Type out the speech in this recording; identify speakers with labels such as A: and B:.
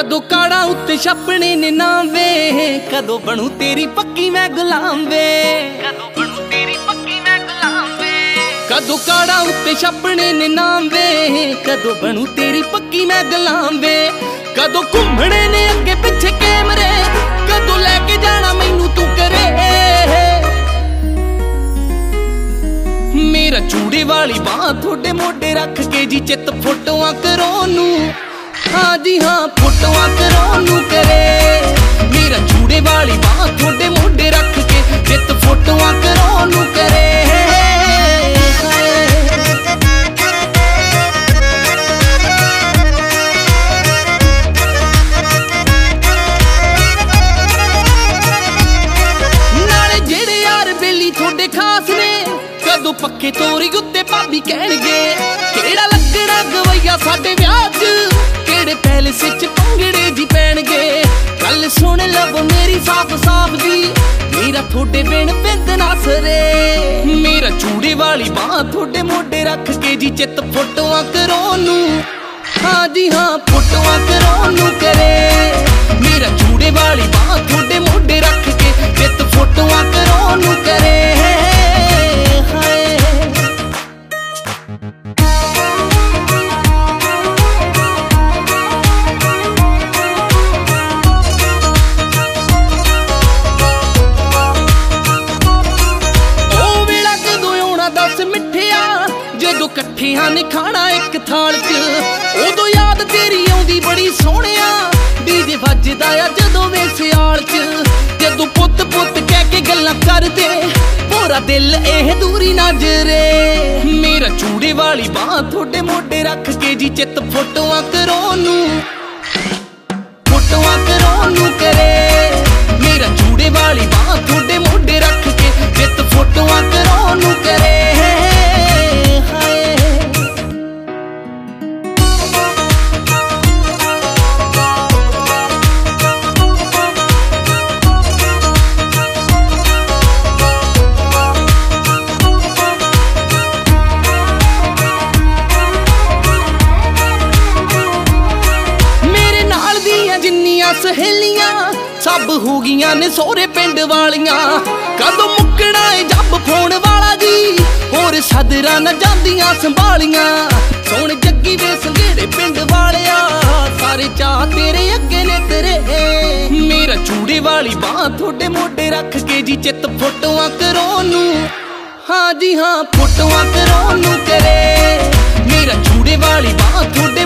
A: ਕਦੋਂ ਕਾੜਾ ਉੱਤੇ ਛੱਪਣੇ ਨੇ ਨਾਵੇਂ ਕਦੋਂ ਬਣੂ ਤੇਰੀ ਪੱਕੀ ਮੈਂ ਗੁਲਾਮ ਵੇ। ਕਦੋਂ ਬਣੂ ਤੇਰੀ ਪੱਕੀ ਮੈਂ ਗੁਲਾਮ ਵੇ। ਕਦੋਂ ਕਾੜਾ ਉੱਤੇ ਛੱਪਣੇ ਨੇ ਨਾਵੇਂ ਕਦੋਂ ਬਣੂ ਤੇਰੀ ਪੱਕੀ ਮੈਂ ਗੁਲਾਮ ਵੇ। ਕਦੋਂ ਘੁੰਮਣੇ ਨੇ ਅੱਗੇ ਪਿੱਛੇ ਕੈਮਰੇ ਕਦੋਂ ਲੈ ਕੇ ਜਾਣਾ ਮੈਨੂੰ ਤੂੰ ਕਰੇ ਮੇਰਾ ਚੂੜੇ ਵਾਲੀ ਬਾਹ ਤੁਹਾਡੇ ਮੋਢੇ ਰੱਖ ਕੇ ਜੀ ਚਿੱਤ ਫੋਟੋਆਂ ਕਰੋ ਨੂੰ ਹਾਂ ਜੀ ਹਾਂ, ਫੋਟੋਆਂ ਕਰੋ ਨੂੰ ਕਰੇ। ਮੇਰਾ ਚੂੜੇ ਵਾਲੀ ਬਾਹ ਤੁਹਾਡੇ ਮੋਢੇ ਰੱਖ ਕੇ ਚਿੱਤ ਫੋਟੋਆਂ ਕਰੋ ਨੂੰ ਕਰੇ। ਨਾਲੇ ਜਿਹੜੇ ਯਾਰ ਬੇਲੀ ਤੁਹਾਡੇ ਖਾਸ ਨੇ, ਕਦੋਂ ਪੱਕੇ ਤੋਰੀ ਉੱਤੇ ਭਾਬੀ ਕਹਿਣਗੇ, ਕਿਹੜਾ ਲੱਗਣਾ ਗਵਈਆ ਸਾਡੇ ਵਿਆਹ 'ਚ? ਸੁਣ ਲਵੋ ਮੇਰੀ ਸਾਫ਼ ਸਾਫ਼ ਜੀ। ਮੇਰਾ ਤੁਹਾਡੇ ਬਿਨ ਪਿੰਦ ਨਾ ਸਰੇ। ਮੇਰਾ ਚੂੜੇ ਵਾਲੀ ਬਾਹ ਤੁਹਾਡੇ ਮੋਢੇ ਰੱਖ ਕੇ ਜੀ ਚਿੱਤ ਫੋਟੋਆਂ ਕਰੋ ਨੂੰ। ਹਾਂ ਜੀ ਹਾਂ, ਫੋਟੋਆਂ ਕਰੋ ਨੂੰ ਕਰੇ। ਮੇਰਾ ਚੂੜੇ ਵਾਲੀ ਬਾਹ ਜਦੋਂ ਨੇ ਖਾਣਾ ਇੱਕ ਥਾਲ 'ਚ। ਉਦੋਂ ਯਾਦ ਤੇਰੀ ਆਉਂਦੀ ਬੜੀ ਸੋਹਣਿਆ। ਡੀਜੇ ਵੱਜਦਾ ਆ ਜਦੋਂ ਵੇ ਸਿਆਲ 'ਚ। ਜਦੋਂ ਪੁੱਤ ਪੁੱਤ ਕਹਿ ਕੇ ਗੱਲਾਂ ਕਰਦੇ, ਪੂਰਾ ਦਿਲ ਇਹ ਦੂਰੀ ਨਜ਼ਰੇ। ਮੇਰਾ ਚੂੜੇ ਵਾਲੀ ਬਾਹ ਤੁਹਾਡੇ ਮੋਢੇ ਰੱਖ ਕੇ ਜੀ ਚਿੱਤ ਫੋਟੋਆਂ ਕਰੋ ਨੂੰ। ਫੋਟੋਆਂ ਕਰੋ ਨੂੰ ਕਰੇ। ਮੇਰਾ ਚੂੜੇ ਵਾਲੀ ਬਾਹ ਤੁਹਾਡੇ ਮੋਢੇ ਰੱਖ ਕੇ, ਚਿੱਤ ਫੋਟੋਆਂ ਕਰੋ ਨੂੰ ਸਹੇਲੀਆਂ ਸਭ ਹੋ ਗਈਆਂ ਨੇ ਸੋਹਰੇ ਪਿੰਡ ਵਾਲੀਆਂ। ਕਦੋਂ ਮੁੱਕਣਾ ਏ ਜੱਬ ਫੋਨ ਵਾਲਾ ਜੀ? ਹੋਰ ਸਦਰਾਂ ਨਾ ਜਾਂਦੀਆਂ ਸੰਭਾਲੀਆਂ। ਸੋਹਣ ਜੱਗੀ ਵੇ ਸੰਘੇੜੇ ਪਿੰਡ ਵਾਲਿਆ। ਸਾਰੇ ਚਾਹ ਤੇਰੇ ਅੱਗੇ ਨੇ ਤੇਰੇ। ਮੇਰਾ ਚੂੜੇ ਵਾਲੀ ਬਾਹ ਤੁਹਾਡੇ ਮੋਢੇ ਰੱਖ ਕੇ ਜੀ ਚਿੱਤ ਫੋਟੋਆਂ ਕਰੋ ਨੂੰ। ਹਾਂ ਜੀ ਹਾਂ, ਫੋਟੋਆਂ ਕਰੋ ਨੂੰ ਕਰੇ ਮੇਰਾ ਚੂੜੇ ਵਾਲੀ ਬਾਹ ਤੁਹਾਡੇ